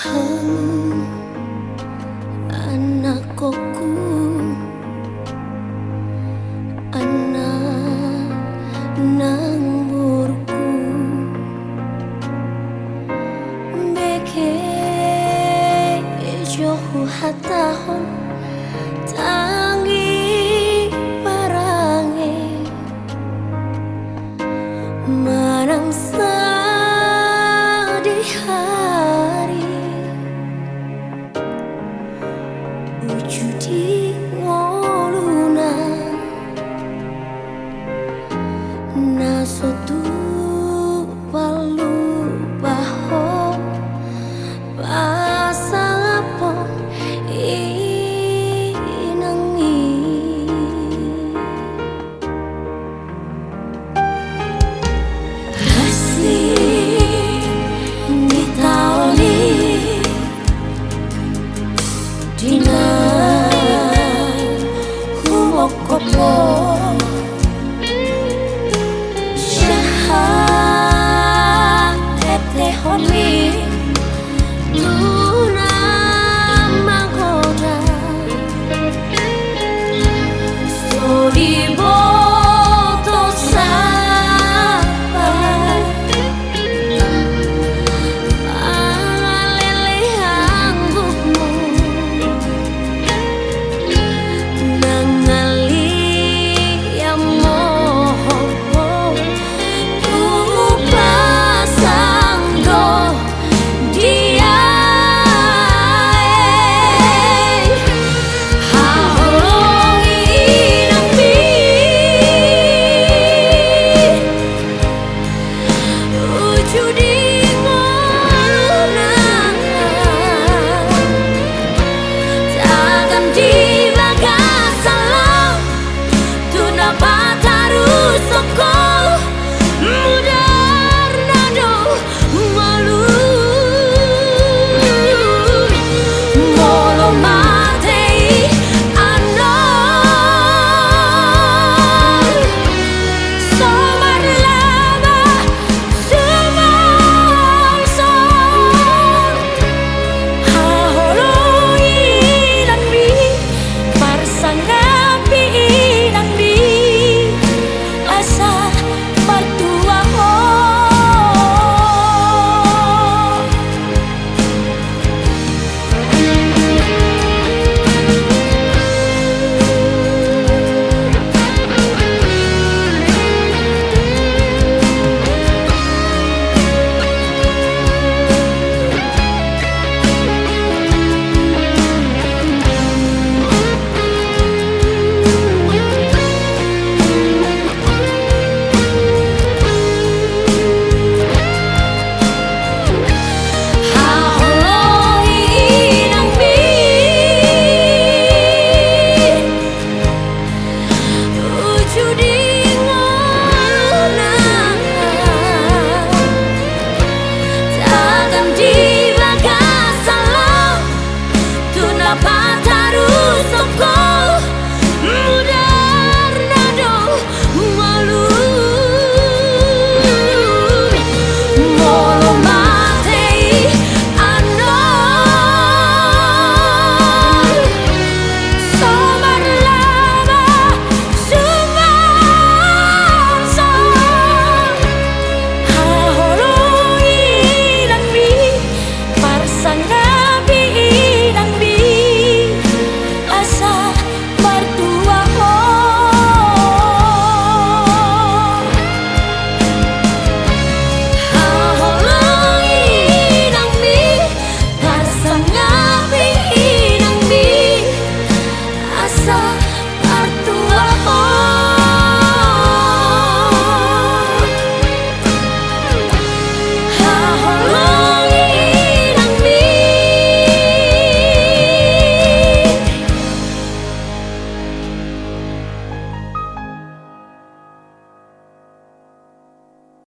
Hmm, anak koku anak nang murku. Beke johu hatahon tangi parange marang di 我